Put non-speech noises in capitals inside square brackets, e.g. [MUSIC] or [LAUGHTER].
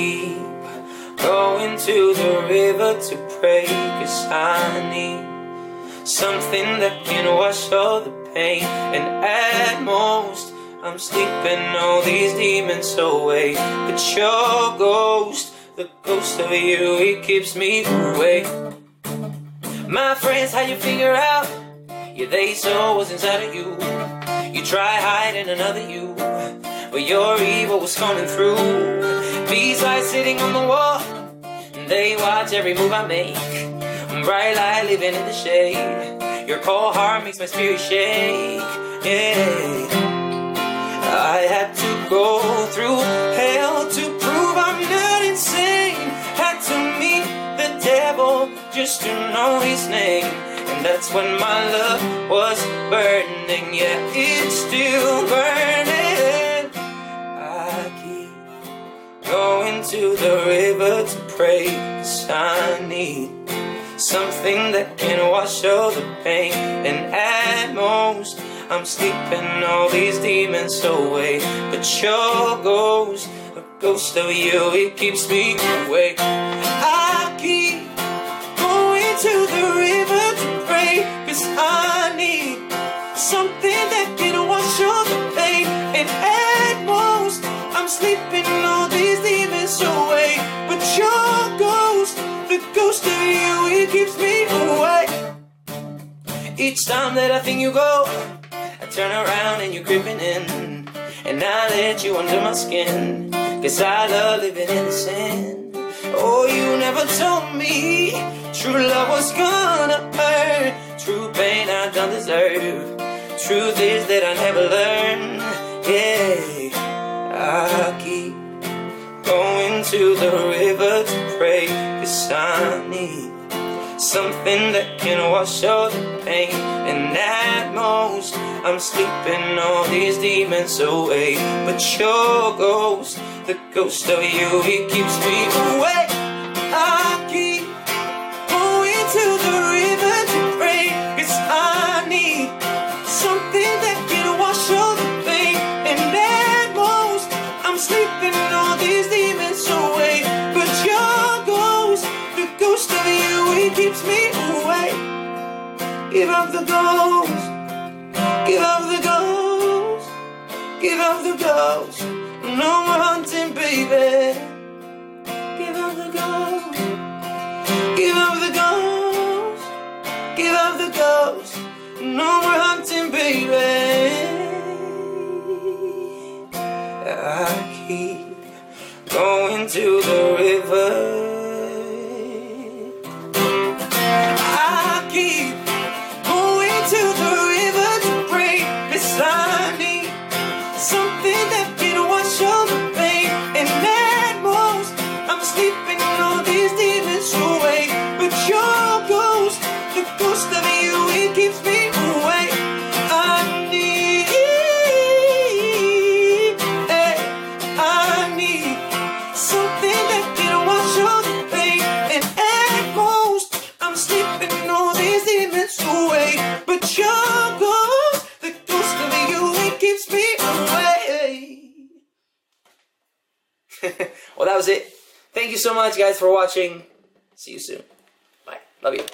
keep going to the river to pray, cause I need something that can wash all the pain. And at most, I'm sleeping all these demons away. But your ghost, the ghost of you, it keeps me awake. My friends, how you figure out? Yeah, they saw what's inside of you. You try hiding another you, but your evil was coming through. Bees eyes sitting on the wall, they watch every move I make. Bright light living in the shade. Your cold heart makes my spirit shake. Yeah. I had to go through hell to prove I'm not insane. Had to meet the devil just to know his name. And that's when my love was burning. Yeah, it's still Cause I need something that can wash all the pain. And at most, I'm sleeping all these demons away. But your ghost, a ghost of you, it keeps me awake. Each time that I think you go, I turn around and you're creeping in. And I let you under my skin. Cause I love living in the sin. Oh, you never told me true love was gonna hurt. True pain I don't deserve. Truth is that I never learned. Yeah, I keep going to the river to pray. Cause I need something that can wash all the pain. And at most, I'm sleeping all these demons away. But your ghost, the ghost of you, it keeps me Give up the ghost, give up the ghost, give up the ghost. No more hunting, baby. Give up the ghost, give up the ghost, give up the ghost. No more hunting, baby. I keep going to the river. [LAUGHS] well, that was it. Thank you so much, guys, for watching. See you soon. Bye. Love you.